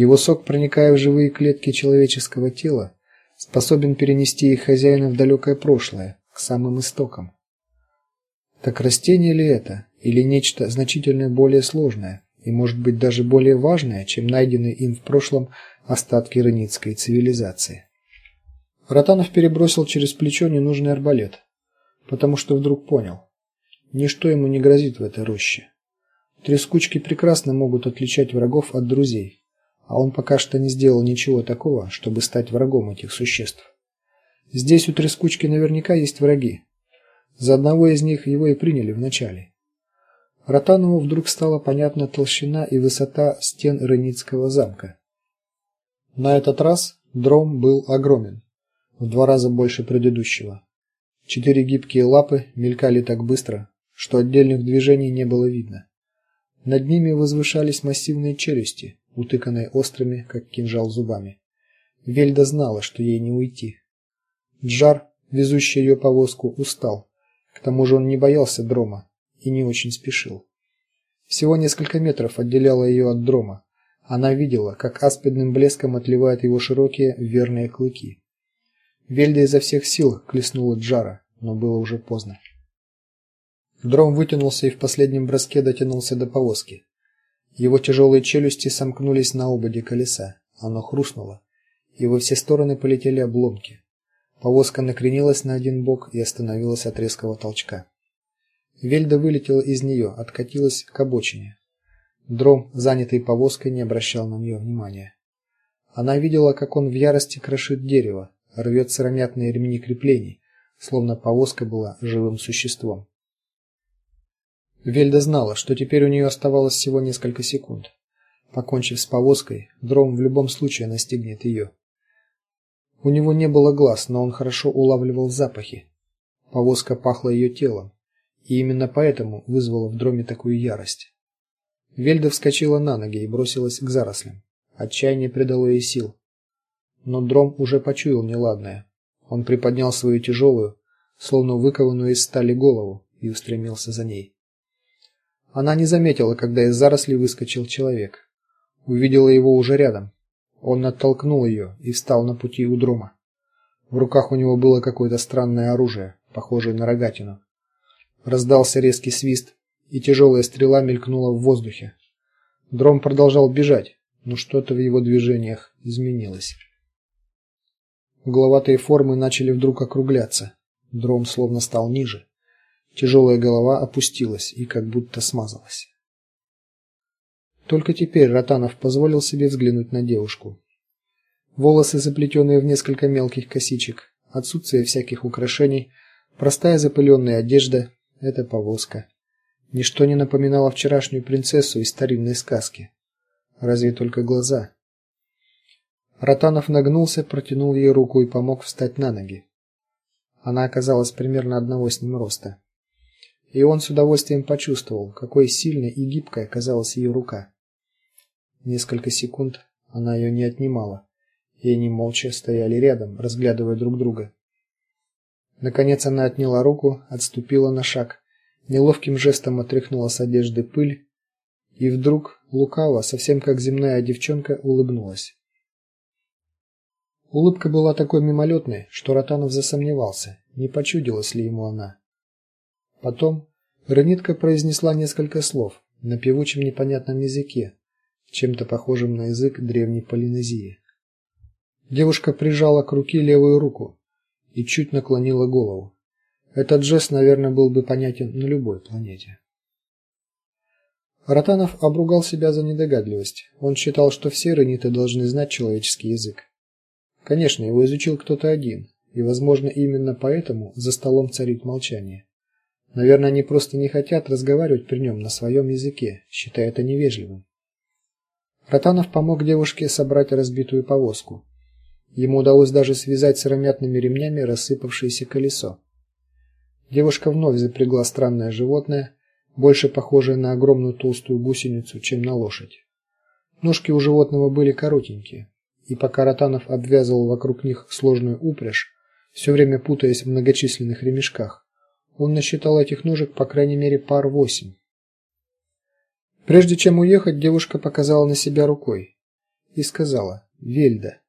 Его сок, проникая в живые клетки человеческого тела, способен перенести их хозяина в далекое прошлое, к самым истокам. Так растение ли это или нечто значительно более сложное и, может быть, даже более важное, чем найденные им в прошлом остатки рынитской цивилизации? Ротанов перебросил через плечо ненужный арбалет, потому что вдруг понял: ничто ему не грозит в этой роще. Трескучки прекрасно могут отличать врагов от друзей а он пока что не сделал ничего такого, чтобы стать врагом этих существ. Здесь у трескучки наверняка есть враги. За одного из них его и приняли вначале. Ротанову вдруг стала понятна толщина и высота стен Рыницкого замка. На этот раз дром был огромен, в два раза больше предыдущего. Четыре гибкие лапы мелькали так быстро, что отдельных движений не было видно. Над ними возвышались массивные челюсти, утыканная острыми, как кинжал, зубами. Вельда знала, что ей не уйти. Джар, везущий ее повозку, устал. К тому же он не боялся дрома и не очень спешил. Всего несколько метров отделяло ее от дрома. Она видела, как аспидным блеском отливают его широкие верные клыки. Вельда изо всех сил хлестнула Джара, но было уже поздно. Дром вытянулся и в последнем броске дотянулся до повозки. Его тяжелые челюсти сомкнулись на ободе колеса. Оно хрустнуло, и во все стороны полетели обломки. Повозка накренилась на один бок и остановилась от резкого толчка. Вельда вылетела из нее, откатилась к обочине. Дром, занятый повозкой, не обращал на нее внимания. Она видела, как он в ярости крошит дерево, рвет сыромятные ремни креплений, словно повозка была живым существом. Вельда знала, что теперь у нее оставалось всего несколько секунд. Покончив с повозкой, Дром в любом случае настигнет ее. У него не было глаз, но он хорошо улавливал запахи. Повозка пахла ее телом, и именно поэтому вызвала в Дроме такую ярость. Вельда вскочила на ноги и бросилась к зарослям. Отчаяние придало ей сил. Но Дром уже почуял неладное. Он приподнял свою тяжелую, словно выкованную из стали голову и устремился за ней. Она не заметила, когда из зарослей выскочил человек. Увидела его уже рядом. Он оттолкнул ее и встал на пути у дрома. В руках у него было какое-то странное оружие, похожее на рогатину. Раздался резкий свист, и тяжелая стрела мелькнула в воздухе. Дром продолжал бежать, но что-то в его движениях изменилось. Угловатые формы начали вдруг округляться. Дром словно стал ниже. Тяжелая голова опустилась и как будто смазалась. Только теперь Ротанов позволил себе взглянуть на девушку. Волосы заплетенные в несколько мелких косичек, отсутствие всяких украшений, простая запыленная одежда это повозка. Ничто не напоминало вчерашнюю принцессу из старинной сказки. Разве только глаза. Ротанов нагнулся, протянул ей руку и помог встать на ноги. Она оказалась примерно одного с ним роста и он с удовольствием почувствовал, какой сильной и гибкой оказалась ее рука. Несколько секунд она ее не отнимала, и они молча стояли рядом, разглядывая друг друга. Наконец она отняла руку, отступила на шаг, неловким жестом отряхнула с одежды пыль и вдруг лукаво, совсем как земная девчонка, улыбнулась. Улыбка была такой мимолетной, что Ротанов засомневался, не почудилась ли ему она. Потом Гранитка произнесла несколько слов на певучем непонятном языке, чем-то похожем на язык древней Полинезии. Девушка прижала к руке левую руку и чуть наклонила голову. Этот жест, наверное, был бы понятен на любой планете. Ротанов обругал себя за недогадливость. Он считал, что все рыниты должны знать человеческий язык. Конечно, его изучил кто-то один, и, возможно, именно поэтому за столом царит молчание. Наверное, они просто не хотят разговаривать при нем на своем языке, считая это невежливым. Ротанов помог девушке собрать разбитую повозку. Ему удалось даже связать сыромятными ремнями рассыпавшееся колесо. Девушка вновь запрягла странное животное, больше похожее на огромную толстую гусеницу, чем на лошадь. Ножки у животного были коротенькие, и пока Ротанов обвязывал вокруг них сложную упряжь, все время путаясь в многочисленных ремешках, он насчитал этих ножек по крайней мере пар восемь. Прежде чем уехать, девушка показала на себя рукой. и сказала: "Вельда".